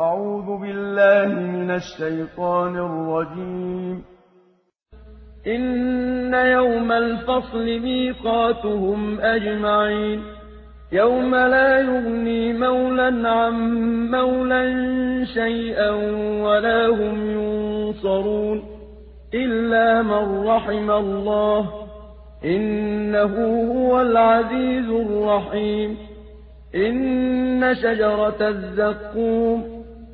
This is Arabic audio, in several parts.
أعوذ بالله من الشيطان الرجيم. إن يوم الفصل ميقاتهم أجمعين. يوم لا يغني مولا عن مولا شيئا ولا هم ينصرون إلا من رحم الله. إنه هو العزيز الرحيم. إن شجرة الزقوم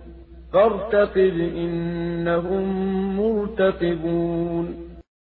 فارتقب إنهم مرتقبون.